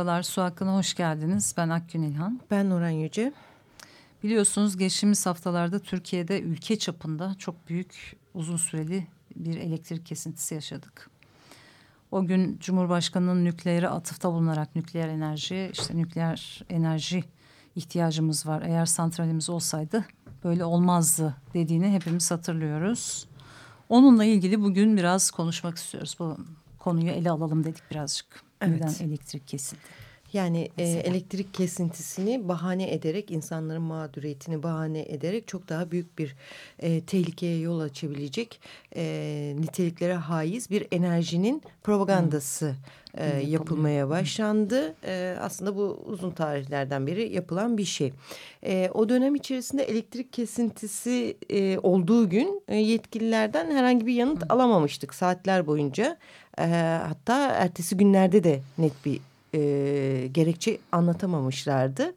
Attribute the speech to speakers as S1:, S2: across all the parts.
S1: Merhabalar, Su Hakkı'na hoş geldiniz. Ben Akgün İlhan.
S2: Ben Nuran Yüce.
S1: Biliyorsunuz geçtiğimiz haftalarda Türkiye'de ülke çapında çok büyük uzun süreli bir elektrik kesintisi yaşadık. O gün Cumhurbaşkanı'nın nükleere atıfta bulunarak nükleer enerji, işte nükleer enerji ihtiyacımız var. Eğer santralimiz olsaydı böyle olmazdı dediğini hepimiz hatırlıyoruz. Onunla ilgili bugün biraz konuşmak istiyoruz. Bu konuyu ele alalım dedik birazcık. Evet. Neden elektrik kesildi?
S2: Yani e, elektrik kesintisini bahane ederek insanların mağduriyetini bahane ederek çok daha büyük bir e, tehlikeye yol açabilecek e, niteliklere haiz bir enerjinin propagandası e, yapılmaya başlandı. E, aslında bu uzun tarihlerden beri yapılan bir şey. E, o dönem içerisinde elektrik kesintisi e, olduğu gün e, yetkililerden herhangi bir yanıt alamamıştık saatler boyunca. E, hatta ertesi günlerde de net bir e, gerekçe anlatamamışlardı.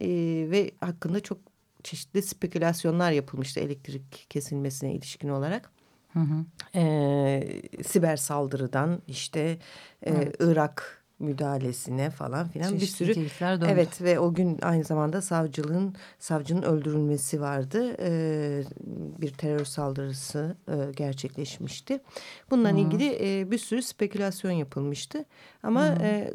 S2: E, ve hakkında çok çeşitli spekülasyonlar yapılmıştı elektrik kesilmesine ilişkin olarak. Hı hı. E, siber saldırıdan işte e, Irak müdahalesine falan filan Çeşitli bir sürü evet ve o gün aynı zamanda savcılığın savcının öldürülmesi vardı. Ee, bir terör saldırısı e, gerçekleşmişti. Bununla ilgili e, bir sürü spekülasyon yapılmıştı. Ama e,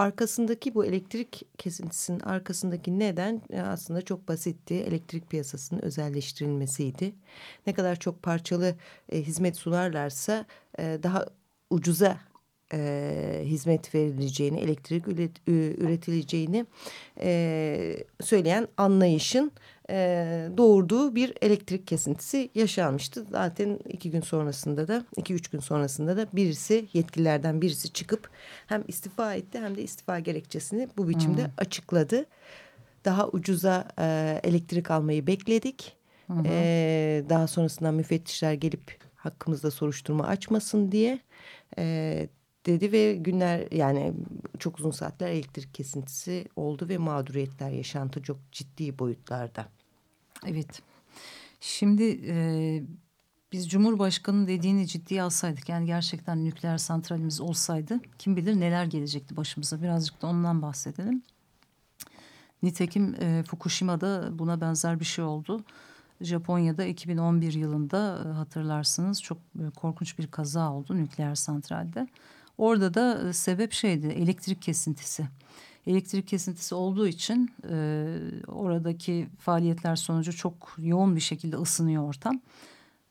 S2: arkasındaki bu elektrik kesintisinin arkasındaki neden e, aslında çok basitti. Elektrik piyasasının özelleştirilmesiydi. Ne kadar çok parçalı e, hizmet sunarlarsa e, daha ucuza e, hizmet verileceğini, elektrik üret, üretileceğini e, söyleyen anlayışın doğurduğu bir elektrik kesintisi yaşanmıştı. Zaten iki gün sonrasında da, iki üç gün sonrasında da birisi yetkililerden birisi çıkıp hem istifa etti hem de istifa gerekçesini bu biçimde hmm. açıkladı. Daha ucuza e, elektrik almayı bekledik. Hmm. E, daha sonrasında müfettişler gelip hakkımızda soruşturma açmasın diye e, dedi ve günler yani çok uzun saatler elektrik kesintisi oldu ve mağduriyetler yaşantı çok ciddi boyutlarda.
S1: Evet. Şimdi e, biz Cumhurbaşkanı dediğini ciddiye alsaydık yani gerçekten nükleer santralimiz olsaydı kim bilir neler gelecekti başımıza birazcık da ondan bahsedelim. Nitekim e, Fukushima'da buna benzer bir şey oldu. Japonya'da 2011 yılında e, hatırlarsınız çok e, korkunç bir kaza oldu nükleer santralde. Orada da e, sebep şeydi elektrik kesintisi. Elektrik kesintisi olduğu için e, oradaki faaliyetler sonucu çok yoğun bir şekilde ısınıyor ortam.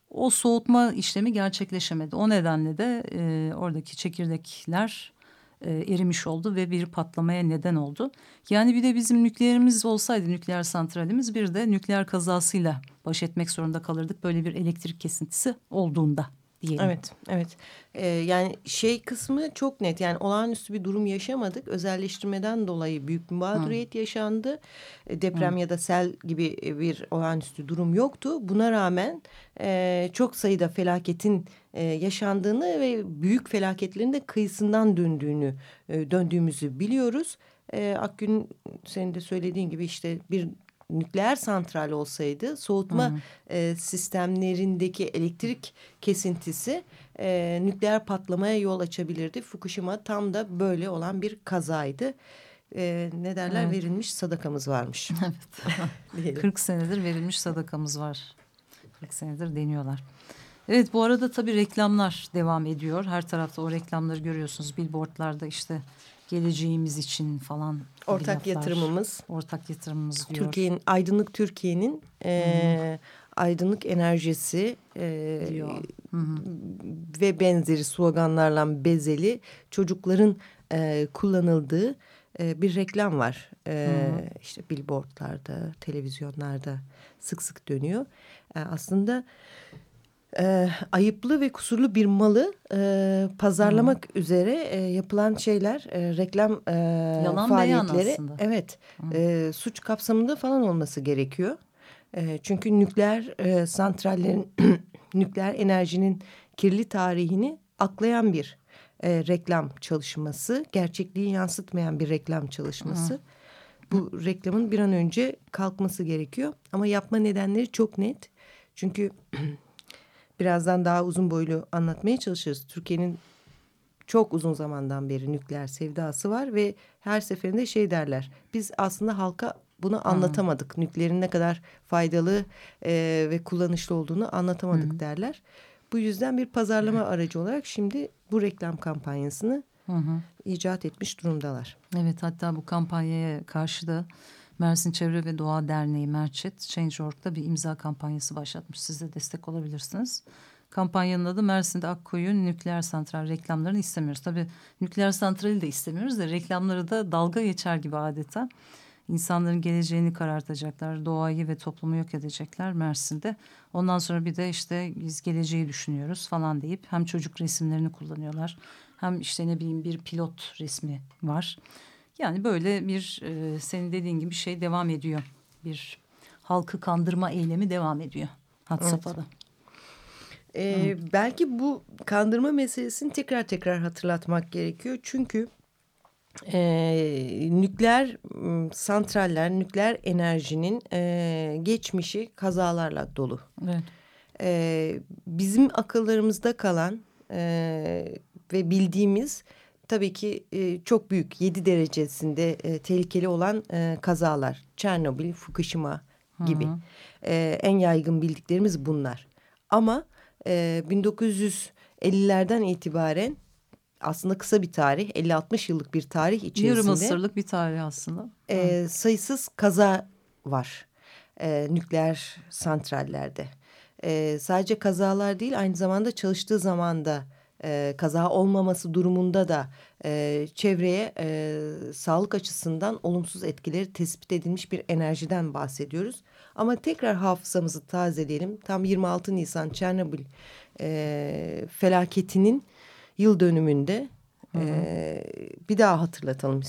S1: O soğutma işlemi gerçekleşemedi. O nedenle de e, oradaki çekirdekler e, erimiş oldu ve bir patlamaya neden oldu. Yani bir de bizim nükleerimiz olsaydı nükleer santralimiz bir de nükleer kazasıyla baş etmek zorunda kalırdık böyle bir elektrik kesintisi olduğunda diyelim.
S2: Evet, evet. Ee, yani şey kısmı çok net. Yani olağanüstü bir durum yaşamadık. Özelleştirmeden dolayı büyük bir mağduriyet Hı. yaşandı. E, deprem Hı. ya da sel gibi bir olağanüstü durum yoktu. Buna rağmen e, çok sayıda felaketin e, yaşandığını ve büyük felaketlerin de kıyısından döndüğünü e, döndüğümüzü biliyoruz. E, Akgün senin de söylediğin gibi işte bir nükleer santral olsaydı soğutma e, sistemlerindeki elektrik kesintisi e, nükleer patlamaya yol açabilirdi. Fukushima tam da böyle olan bir kazaydı. E, ne derler evet. verilmiş sadakamız varmış.
S1: Evet. 40 senedir verilmiş sadakamız var. 40 senedir deniyorlar. Evet bu arada tabii reklamlar devam ediyor. Her tarafta o reklamları görüyorsunuz. Billboardlarda işte geleceğimiz için falan.
S2: Ortak laflar, yatırımımız.
S1: Ortak yatırımımız diyor.
S2: Türkiye'nin aydınlık Türkiye'nin e, aydınlık enerjisi e, diyor. ve benzeri sloganlarla bezeli çocukların e, kullanıldığı e, bir reklam var. E, işte billboardlarda, televizyonlarda sık sık dönüyor. E, aslında e, ayıplı ve kusurlu bir malı e, pazarlamak hmm. üzere e, yapılan şeyler e, reklam e, Yalan faaliyetleri evet hmm. e, suç kapsamında falan olması gerekiyor. E, çünkü nükleer e, santrallerin nükleer enerjinin kirli tarihini aklayan bir e, reklam çalışması, gerçekliği yansıtmayan bir reklam çalışması. Hmm. Bu reklamın bir an önce kalkması gerekiyor ama yapma nedenleri çok net. Çünkü birazdan daha uzun boylu anlatmaya çalışırız. Türkiye'nin çok uzun zamandan beri nükleer sevdası var ve her seferinde şey derler. Biz aslında halka bunu anlatamadık. Hmm. Nükleerin ne kadar faydalı e, ve kullanışlı olduğunu anlatamadık hmm. derler. Bu yüzden bir pazarlama aracı olarak şimdi bu reklam kampanyasını hı hı. icat etmiş durumdalar.
S1: Evet hatta bu kampanyaya karşı da Mersin Çevre ve Doğa Derneği Merçet Change.org'da bir imza kampanyası başlatmış. Siz de destek olabilirsiniz. Kampanyanın adı Mersin'de Akkoyun nükleer santral reklamlarını istemiyoruz. Tabii nükleer santrali de istemiyoruz da reklamları da dalga geçer gibi adeta. İnsanların geleceğini karartacaklar, doğayı ve toplumu yok edecekler Mersin'de. Ondan sonra bir de işte biz geleceği düşünüyoruz falan deyip hem çocuk resimlerini kullanıyorlar. Hem işte ne bileyim bir pilot resmi var. Yani böyle bir e, senin dediğin gibi şey devam ediyor. Bir halkı kandırma eylemi devam ediyor hat evet. safhada.
S2: Ee, belki bu kandırma meselesini tekrar tekrar hatırlatmak gerekiyor. Çünkü e, nükleer santraller, nükleer enerjinin e, geçmişi kazalarla dolu. Evet. E, bizim akıllarımızda kalan e, ve bildiğimiz tabii ki e, çok büyük yedi derecesinde e, tehlikeli olan e, kazalar. Çernobil, Fukushima gibi. Hı hı. E, en yaygın bildiklerimiz bunlar. Ama e, 1950'lerden itibaren aslında kısa bir tarih 50-60 yıllık bir tarih içerisinde.
S1: Yarım asırlık bir tarih aslında.
S2: E, sayısız kaza var e, nükleer santrallerde. E, sadece kazalar değil aynı zamanda çalıştığı zamanda e, kaza olmaması durumunda da e, çevreye e, sağlık açısından olumsuz etkileri tespit edilmiş bir enerjiden bahsediyoruz. Ama tekrar hafızamızı tazeleyelim. Tam 26 Nisan Çernobil e, felaketinin yıl dönümünde hı hı. E, bir daha hatırlatalım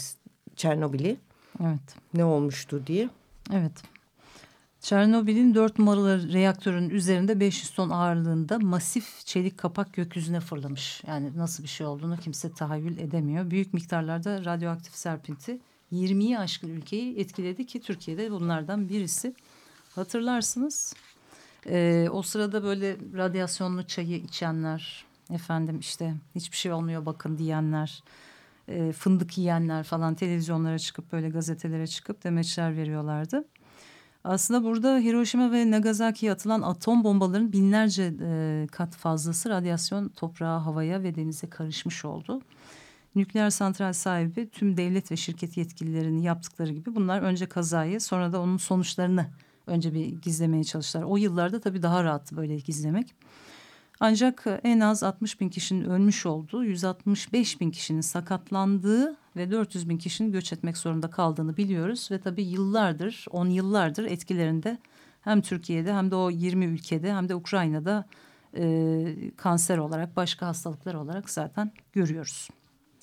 S2: Çernobil'i. Evet. Ne olmuştu diye.
S1: Evet. Çernobil'in dört numaralı reaktörün üzerinde 500 ton ağırlığında masif çelik kapak gökyüzüne fırlamış. Yani nasıl bir şey olduğunu kimse tahayyül edemiyor. Büyük miktarlarda radyoaktif serpinti 20'yi aşkın ülkeyi etkiledi ki Türkiye'de bunlardan birisi. Hatırlarsınız e, o sırada böyle radyasyonlu çayı içenler, efendim işte hiçbir şey olmuyor bakın diyenler, e, fındık yiyenler falan televizyonlara çıkıp böyle gazetelere çıkıp demeçler veriyorlardı. Aslında burada Hiroşima ve Nagasaki'ye atılan atom bombaların binlerce e, kat fazlası radyasyon toprağa, havaya ve denize karışmış oldu. Nükleer santral sahibi tüm devlet ve şirket yetkililerinin yaptıkları gibi bunlar önce kazayı sonra da onun sonuçlarını önce bir gizlemeye çalıştılar. O yıllarda tabii daha rahat böyle gizlemek. Ancak en az 60 bin kişinin ölmüş olduğu, 165 bin kişinin sakatlandığı ve 400 bin kişinin göç etmek zorunda kaldığını biliyoruz. Ve tabii yıllardır, 10 yıllardır etkilerinde hem Türkiye'de hem de o 20 ülkede hem de Ukrayna'da e, kanser olarak, başka hastalıklar olarak zaten görüyoruz.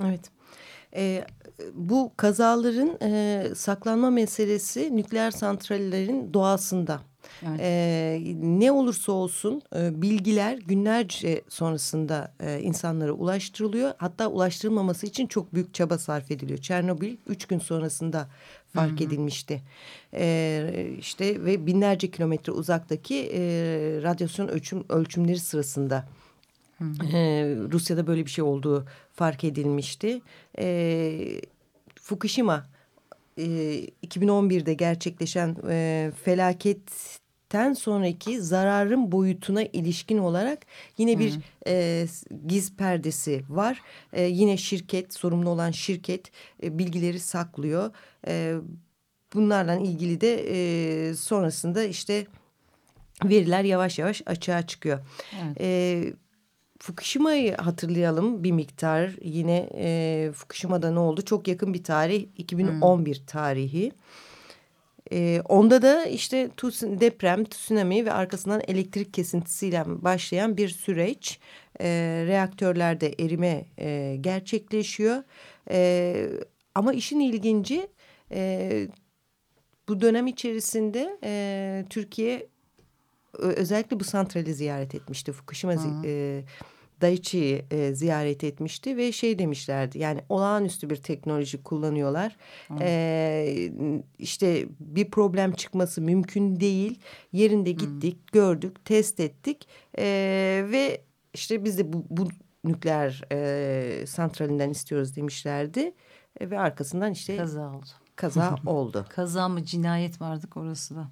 S2: Evet. E, bu kazaların e, saklanma meselesi nükleer santrallerin doğasında. Evet. E, ne olursa olsun e, bilgiler günlerce sonrasında e, insanlara ulaştırılıyor. Hatta ulaştırılmaması için çok büyük çaba sarf ediliyor. Çernobil üç gün sonrasında fark Hı -hı. edilmişti. E, işte ve binlerce kilometre uzaktaki e, radyasyon ölçüm ölçümleri sırasında Hı Ee, Rusya'da böyle bir şey olduğu fark edilmişti. Ee, Fukushima e, 2011'de gerçekleşen e, felaketten sonraki zararın boyutuna ilişkin olarak yine bir e, giz perdesi var. E, yine şirket, sorumlu olan şirket e, bilgileri saklıyor. E, bunlarla ilgili de e, sonrasında işte veriler yavaş yavaş açığa çıkıyor. Evet. E, Fukushima'yı hatırlayalım bir miktar. Yine e, Fukushima'da ne oldu? Çok yakın bir tarih. 2011 hmm. tarihi. E, onda da işte deprem, tsunami ve arkasından elektrik kesintisiyle başlayan bir süreç. E, reaktörlerde erime e, gerçekleşiyor. E, ama işin ilginci e, bu dönem içerisinde e, Türkiye özellikle bu santrali ziyaret etmişti. Fukushima e, Daiichi'yi e, ziyaret etmişti ve şey demişlerdi yani olağanüstü bir teknoloji kullanıyorlar. E, işte bir problem çıkması mümkün değil. Yerinde gittik, Hı. gördük, test ettik e, ve işte biz de bu, bu nükleer e, santralinden istiyoruz demişlerdi. E, ve arkasından işte
S1: kaza oldu.
S2: Kaza oldu.
S1: kaza mı cinayet vardık orası da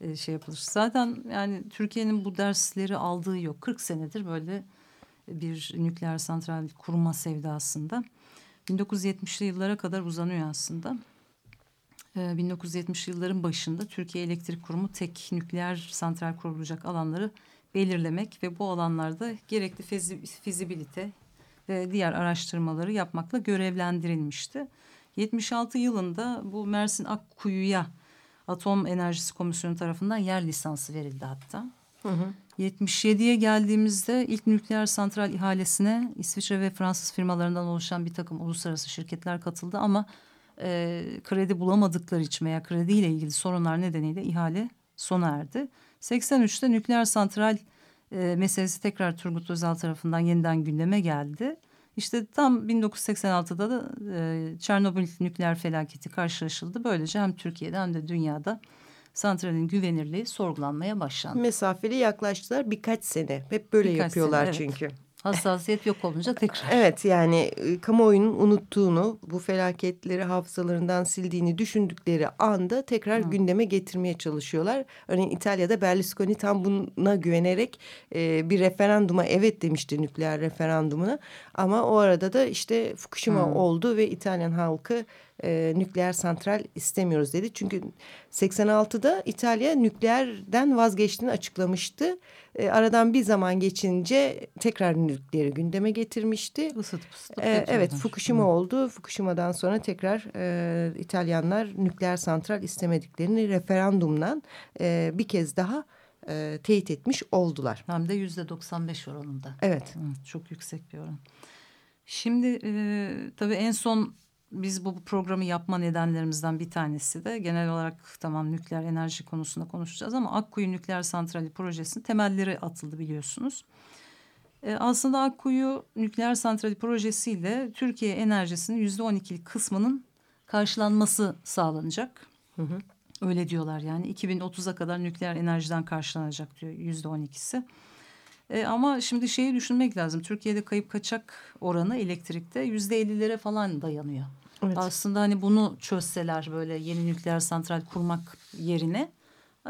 S1: e, şey yapılır. Zaten yani Türkiye'nin bu dersleri aldığı yok. 40 senedir böyle bir nükleer santral kurma sevdasında. 1970'li yıllara kadar uzanıyor aslında. 1970 yılların başında Türkiye Elektrik Kurumu tek nükleer santral kurulacak alanları belirlemek ve bu alanlarda gerekli fizibilite ve diğer araştırmaları yapmakla görevlendirilmişti. 76 yılında bu Mersin Akkuyu'ya Atom Enerjisi Komisyonu tarafından yer lisansı verildi hatta. Hı hı. 77'ye geldiğimizde ilk nükleer santral ihalesine İsviçre ve Fransız firmalarından oluşan bir takım uluslararası şirketler katıldı ama e, kredi bulamadıkları için veya krediyle ilgili sorunlar nedeniyle ihale sona erdi. 83'te nükleer santral e, meselesi tekrar Turgut Özal tarafından yeniden gündeme geldi. İşte tam 1986'da da e, Çernobil nükleer felaketi karşılaşıldı. Böylece hem Türkiye'de hem de dünyada santralin güvenirliği sorgulanmaya başlandı.
S2: Mesafeli yaklaştılar birkaç sene. Hep böyle birkaç yapıyorlar sene, evet. çünkü.
S1: Hassasiyet yok olunca tekrar.
S2: Evet yani e, kamuoyunun unuttuğunu bu felaketleri hafızalarından sildiğini düşündükleri anda tekrar Hı. gündeme getirmeye çalışıyorlar. Örneğin İtalya'da Berlusconi tam buna güvenerek e, bir referanduma evet demişti nükleer referandumuna. Ama o arada da işte Fukushima Hı. oldu ve İtalyan halkı e, nükleer santral istemiyoruz dedi. Çünkü 86'da İtalya nükleerden vazgeçtiğini açıklamıştı. E, aradan bir zaman geçince tekrar nükleeri gündeme getirmişti. Isıtıp ısıtıp e, evet Fukushima Hı. oldu. Fukushima'dan sonra tekrar e, İtalyanlar nükleer santral istemediklerini referandumdan e, bir kez daha e, teyit etmiş oldular.
S1: Hem de yüzde 95 oranında.
S2: Evet.
S1: Hı, çok yüksek bir oran. Şimdi e, tabii en son biz bu programı yapma nedenlerimizden bir tanesi de genel olarak tamam nükleer enerji konusunda konuşacağız ama Akkuyu Nükleer Santrali projesinin temelleri atıldı biliyorsunuz. E, aslında Akkuyu Nükleer Santrali projesiyle Türkiye enerjisinin yüzde on ikilik kısmının karşılanması sağlanacak. Hı hı. Öyle diyorlar yani 2030'a kadar nükleer enerjiden karşılanacak diyor yüzde on ikisi. E, ama şimdi şeyi düşünmek lazım. Türkiye'de kayıp kaçak oranı elektrikte yüzde ellilere falan dayanıyor. Evet. Aslında hani bunu çözseler böyle yeni nükleer santral kurmak yerine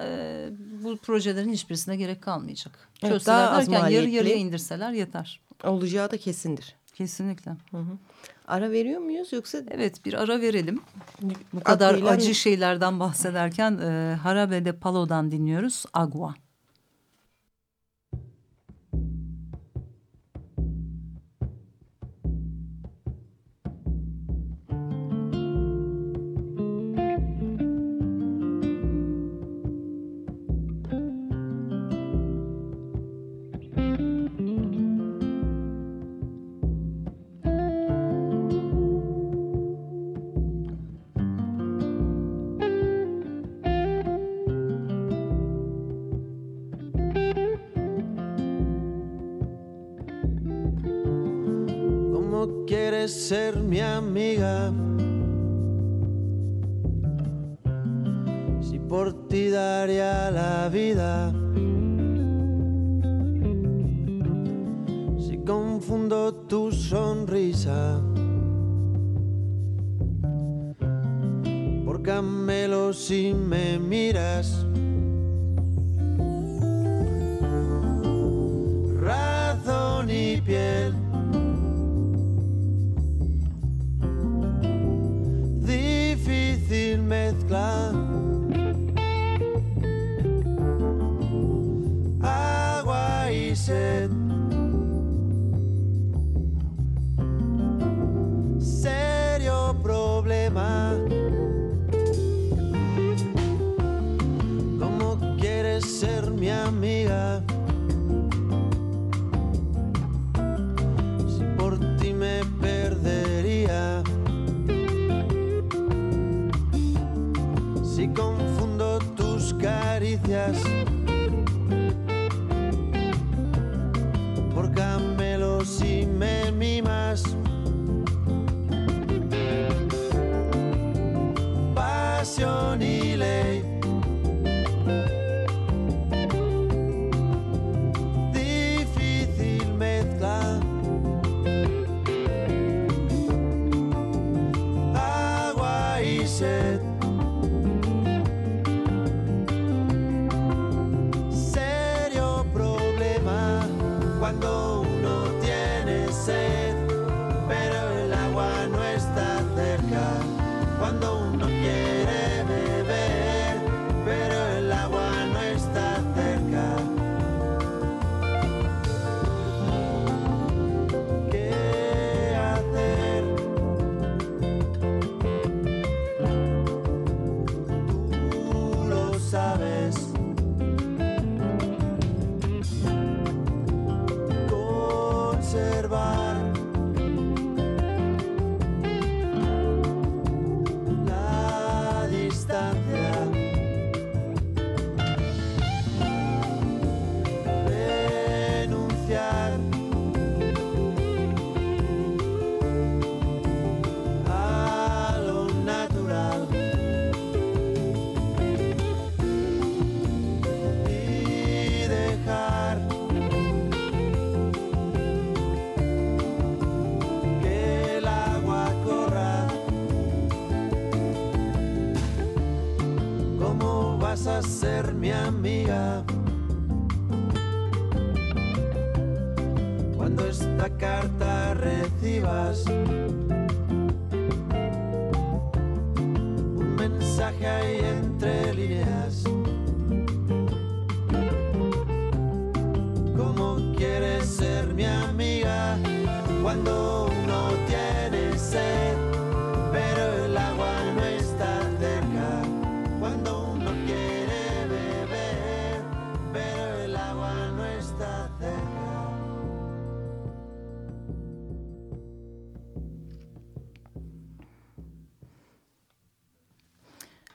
S1: e, bu projelerin hiçbirisine gerek kalmayacak. Evet, çözseler daha derken yarı yarıya indirseler yeter.
S2: Olacağı da kesindir.
S1: Kesinlikle. Hı hı.
S2: Ara veriyor muyuz yoksa?
S1: Evet bir ara verelim. Bu kadar acı şeylerden bahsederken e, Harabe de Palo'dan dinliyoruz. Agua.
S3: Ser mi amiga. Si por ti daría la vida. glass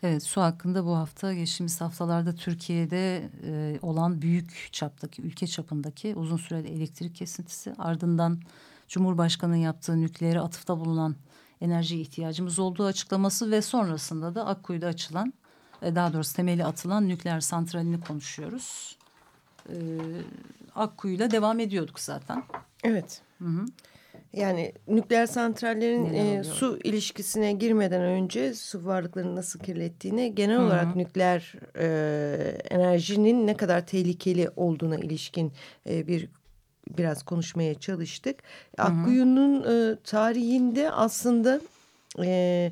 S1: Evet su hakkında bu hafta geçtiğimiz haftalarda Türkiye'de e, olan büyük çaptaki ülke çapındaki uzun süreli elektrik kesintisi ardından Cumhurbaşkanı'nın yaptığı nükleere atıfta bulunan enerji ihtiyacımız olduğu açıklaması ve sonrasında da Akkuyu'da açılan e, daha doğrusu temeli atılan nükleer santralini konuşuyoruz. E, Akkuyu'yla devam ediyorduk zaten.
S2: Evet.
S1: Hı hı.
S2: Yani nükleer santrallerin e, su ilişkisine girmeden önce su varlıklarını nasıl kirlettiğini genel
S1: Hı hı.
S2: olarak nükleer e, enerjinin ne kadar tehlikeli olduğuna ilişkin e, bir biraz konuşmaya çalıştık. Akkuyu'nun e, tarihinde aslında e,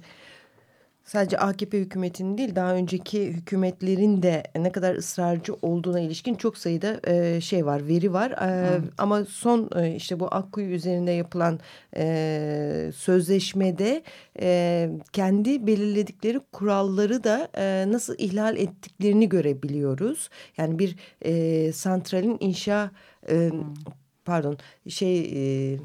S2: sadece AKP hükümetinin değil daha önceki hükümetlerin de ne kadar ısrarcı olduğuna ilişkin çok sayıda e, şey var veri var. E, ama son e, işte bu Akkuyu üzerinde yapılan e, sözleşmede e, kendi belirledikleri kuralları da e, nasıl ihlal ettiklerini görebiliyoruz. Yani bir e, santralin inşa e, pardon şey e,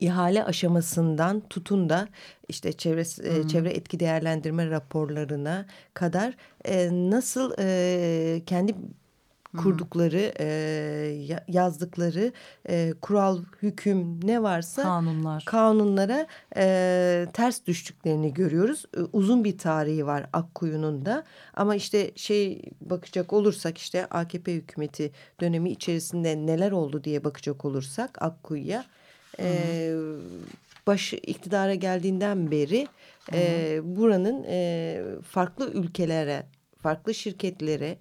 S2: ihale aşamasından tutun da işte çevre e, çevre etki değerlendirme raporlarına kadar e, nasıl e, kendi kurdukları e, ya- yazdıkları e, kural hüküm ne varsa
S1: Kanunlar.
S2: kanunlara e, ters düştüklerini görüyoruz. E, uzun bir tarihi var Akkuyu'nun da ama işte şey bakacak olursak işte AKP hükümeti dönemi içerisinde neler oldu diye bakacak olursak Akkuyu'ya e, başı iktidara geldiğinden beri e, buranın e, farklı ülkelere, farklı şirketlere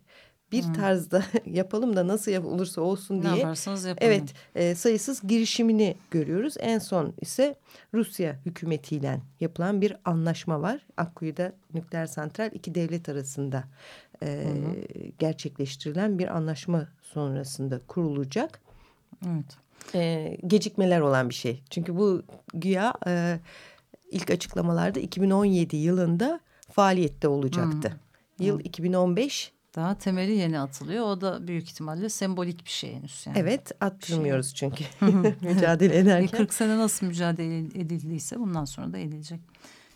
S2: bir tarzda yapalım da nasıl yap olursa olsun
S1: Ne
S2: diye
S1: yaparsanız yapın.
S2: Evet, e, sayısız girişimini görüyoruz. En son ise Rusya hükümetiyle yapılan bir anlaşma var. Akkuyu'da nükleer santral iki devlet arasında e, gerçekleştirilen bir anlaşma sonrasında kurulacak.
S1: Evet.
S2: E, gecikmeler olan bir şey. Çünkü bu güya e, ilk açıklamalarda 2017 yılında faaliyette olacaktı. Yıl 2015
S1: Daha temeli yeni atılıyor. O da büyük ihtimalle sembolik bir şey henüz. Yani.
S2: evet attırmıyoruz çünkü mücadele ederken.
S1: 40 sene nasıl mücadele edildiyse bundan sonra da edilecek.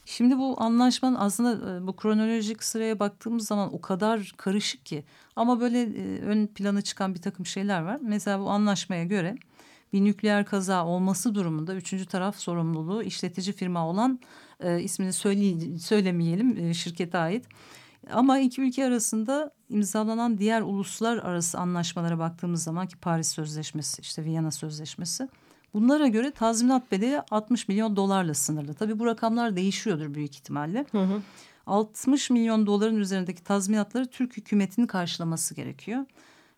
S1: Şimdi bu anlaşmanın aslında e, bu kronolojik sıraya baktığımız zaman o kadar karışık ki. Ama böyle e, ön plana çıkan bir takım şeyler var. Mesela bu anlaşmaya göre bir nükleer kaza olması durumunda üçüncü taraf sorumluluğu işletici firma olan e, ismini söyle, söylemeyelim e, şirkete ait. Ama iki ülke arasında imzalanan diğer uluslararası anlaşmalara baktığımız zaman ki Paris Sözleşmesi, işte Viyana Sözleşmesi Bunlara göre tazminat bedeli 60 milyon dolarla sınırlı. Tabii bu rakamlar değişiyordur büyük ihtimalle. Hı hı. 60 milyon doların üzerindeki tazminatları Türk hükümetinin karşılaması gerekiyor.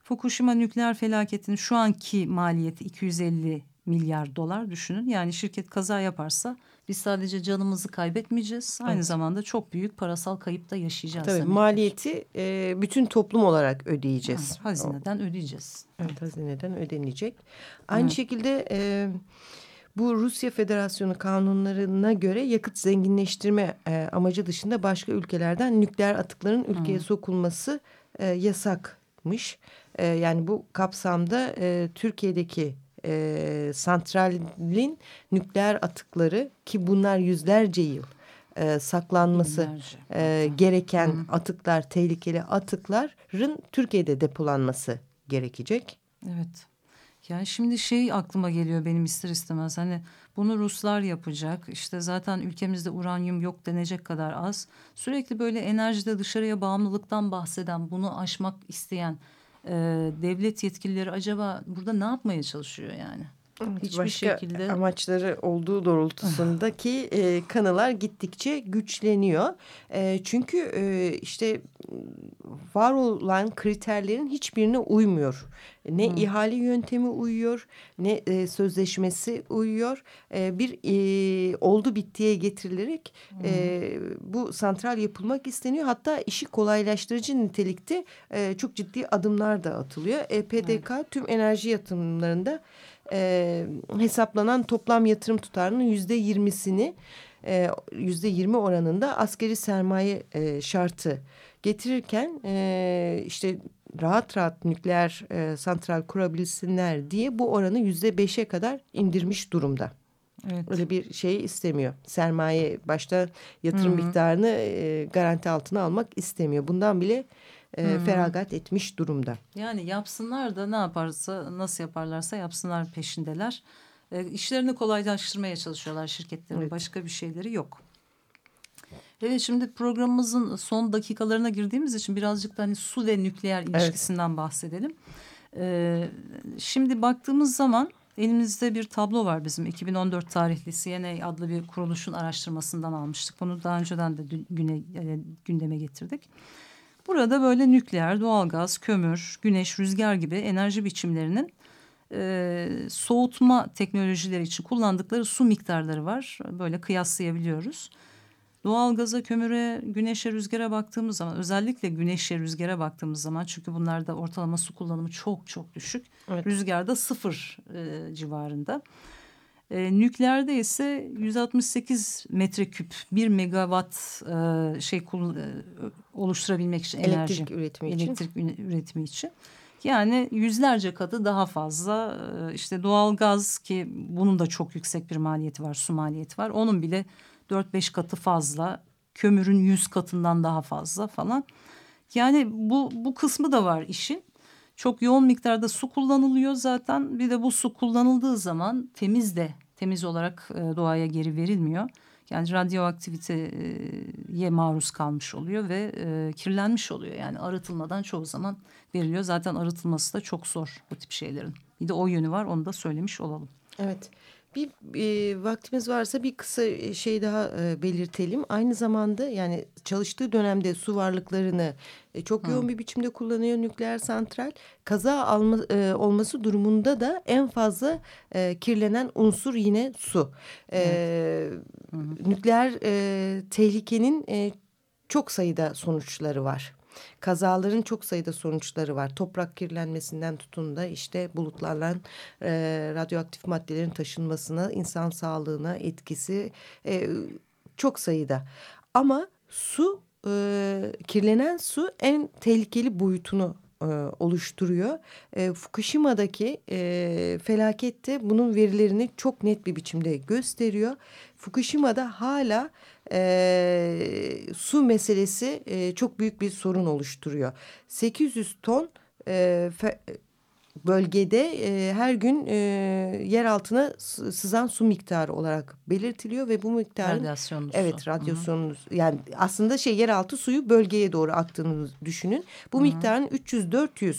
S1: Fukushima nükleer felaketinin şu anki maliyeti 250 milyar dolar düşünün. Yani şirket kaza yaparsa biz sadece canımızı kaybetmeyeceğiz. Aynı evet. zamanda çok büyük parasal kayıp da yaşayacağız.
S2: Tabii demektir. maliyeti e, bütün toplum olarak ödeyeceğiz.
S1: Ha, hazineden o. ödeyeceğiz.
S2: Evet, evet hazineden ödenecek. Aynı evet. şekilde e, bu Rusya Federasyonu kanunlarına göre yakıt zenginleştirme e, amacı dışında başka ülkelerden nükleer atıkların ülkeye Hı. sokulması e, yasakmış. E, yani bu kapsamda e, Türkiye'deki e, santralin nükleer atıkları ki bunlar yüzlerce yıl e, saklanması e, gereken Hı. atıklar, tehlikeli atıkların Türkiye'de depolanması gerekecek.
S1: Evet. Yani şimdi şey aklıma geliyor benim ister istemez hani bunu Ruslar yapacak işte zaten ülkemizde uranyum yok denecek kadar az sürekli böyle enerjide dışarıya bağımlılıktan bahseden bunu aşmak isteyen e, devlet yetkilileri acaba burada ne yapmaya çalışıyor yani?
S2: Evet, Hiçbir başka şekilde amaçları olduğu doğrultusundaki e, kanılar gittikçe güçleniyor. E, çünkü e, işte var olan kriterlerin hiçbirine uymuyor. Ne hmm. ihale yöntemi uyuyor, ne e, sözleşmesi uyuyor. E, bir e, oldu bittiye getirilerek hmm. e, bu santral yapılmak isteniyor. Hatta işi kolaylaştırıcı nitelikte e, çok ciddi adımlar da atılıyor. EPDK evet. tüm enerji yatırımlarında e, hesaplanan toplam yatırım tutarının yüzde yirmisini yüzde yirmi oranında askeri sermaye e, şartı getirirken e, işte rahat rahat nükleer e, santral kurabilsinler diye bu oranı yüzde beşe kadar indirmiş durumda. Evet. Öyle bir şey istemiyor. Sermaye başta yatırım Hı -hı. miktarını e, garanti altına almak istemiyor. Bundan bile e, hmm. feragat etmiş durumda.
S1: Yani yapsınlar da ne yaparsa nasıl yaparlarsa yapsınlar peşindeler. E, işlerini kolaylaştırmaya çalışıyorlar şirketlerin. Evet. Başka bir şeyleri yok. Evet şimdi programımızın son dakikalarına girdiğimiz için birazcık da hani su ve nükleer ilişkisinden evet. bahsedelim. Ee, şimdi baktığımız zaman elimizde bir tablo var bizim 2014 tarihli CNA adlı bir kuruluşun araştırmasından almıştık. Bunu daha önceden de güne, e, gündeme getirdik. Burada böyle nükleer, doğalgaz, kömür, güneş, rüzgar gibi enerji biçimlerinin e, soğutma teknolojileri için kullandıkları su miktarları var. Böyle kıyaslayabiliyoruz. Doğalgaza, kömüre, güneşe, rüzgara baktığımız zaman özellikle güneşe, rüzgara baktığımız zaman çünkü bunlarda ortalama su kullanımı çok çok düşük. Evet. Rüzgarda sıfır e, civarında. E, nükleerde ise 168 metreküp bir megawatt e, şey kul, e, oluşturabilmek için
S2: elektrik enerji, üretimi
S1: elektrik için. üretimi için. Yani yüzlerce katı daha fazla e, işte doğal gaz ki bunun da çok yüksek bir maliyeti var su maliyeti var. Onun bile 4-5 katı fazla kömürün 100 katından daha fazla falan. Yani bu, bu kısmı da var işin. Çok yoğun miktarda su kullanılıyor zaten. Bir de bu su kullanıldığı zaman temiz de temiz olarak e, doğaya geri verilmiyor. Yani radyoaktiviteye maruz kalmış oluyor ve e, kirlenmiş oluyor. Yani arıtılmadan çoğu zaman veriliyor. Zaten arıtılması da çok zor bu tip şeylerin. Bir de o yönü var onu da söylemiş olalım.
S2: Evet. Bir e, vaktimiz varsa bir kısa e, şey daha e, belirtelim. Aynı zamanda yani çalıştığı dönemde su varlıklarını e, çok Hı. yoğun bir biçimde kullanıyor nükleer santral. Kaza alma, e, olması durumunda da en fazla e, kirlenen unsur yine su. E, evet. Nükleer e, tehlikenin e, çok sayıda sonuçları var kazaların çok sayıda sonuçları var. Toprak kirlenmesinden tutun da işte bulutlarla e, radyoaktif maddelerin taşınmasına, insan sağlığına etkisi e, çok sayıda. Ama su, e, kirlenen su en tehlikeli boyutunu e, oluşturuyor. E, Fukushima'daki e, felakette bunun verilerini çok net bir biçimde gösteriyor. Fukushima'da hala e, su meselesi e, çok büyük bir sorun oluşturuyor. 800 ton e, fe, bölgede e, her gün e, yer altına sızan su miktarı olarak belirtiliyor ve bu miktarın
S1: radyasyonlu
S2: evet radyasyonlu yani aslında şey yeraltı suyu bölgeye doğru aktığını düşünün. Bu Hı -hı. miktarın 300-400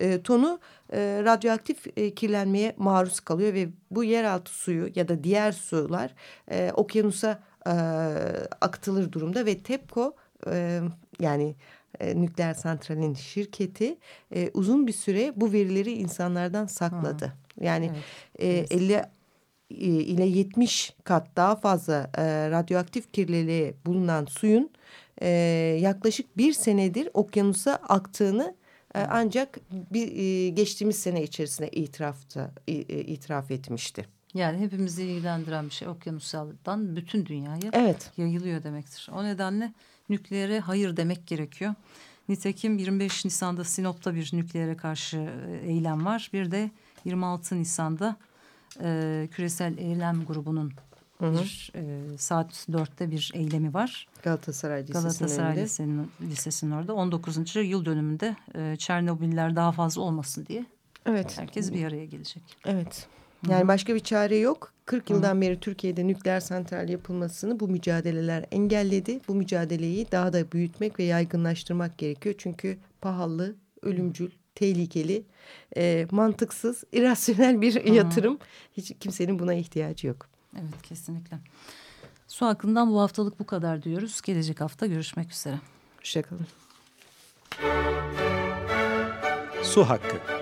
S2: e, tonu e, radyoaktif e, kirlenmeye maruz kalıyor ve bu yeraltı suyu ya da diğer sular e, okyanusa e, akıtılır durumda ve TEPCO e, yani e, nükleer santralin şirketi e, uzun bir süre bu verileri insanlardan sakladı. Hı. Yani evet. e, 50 e, ile 70 kat daha fazla e, radyoaktif kirliliği bulunan suyun e, yaklaşık bir senedir okyanusa aktığını e, ancak bir e, geçtiğimiz sene içerisinde itirafta e, itiraf etmişti.
S1: Yani hepimizi ilgilendiren bir şey okyanusaldan bütün dünyaya evet. yayılıyor demektir. O nedenle nükleere hayır demek gerekiyor. Nitekim 25 Nisan'da Sinop'ta bir nükleere karşı e, eylem var. Bir de 26 Nisan'da e, küresel eylem grubunun hı hı. bir e, saat dörtte bir eylemi var.
S2: Galatasaray Lisesi'nin
S1: Galatasaray Lisesi'nin, Lisesi'nin orada 19. yıl dönümünde e, Çernobiller daha fazla olmasın diye evet. herkes bir araya gelecek.
S2: Evet. Yani başka bir çare yok. 40 yıldan beri Türkiye'de nükleer santral yapılmasını bu mücadeleler engelledi. Bu mücadeleyi daha da büyütmek ve yaygınlaştırmak gerekiyor. Çünkü pahalı, ölümcül, tehlikeli, e, mantıksız, irrasyonel bir -hı. yatırım. Hiç kimsenin buna ihtiyacı yok.
S1: Evet kesinlikle. Su hakkından bu haftalık bu kadar diyoruz. Gelecek hafta görüşmek üzere.
S2: Hoşçakalın.
S4: Su hakkı.